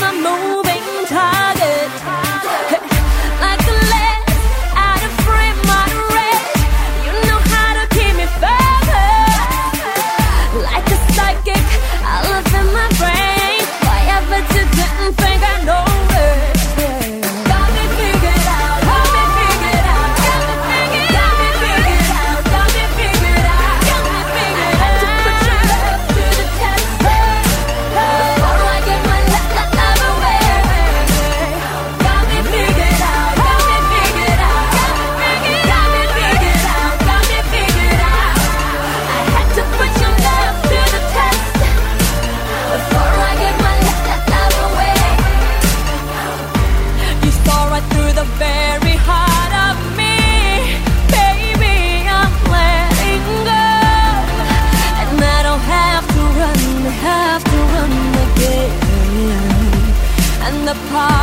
my moment. apart.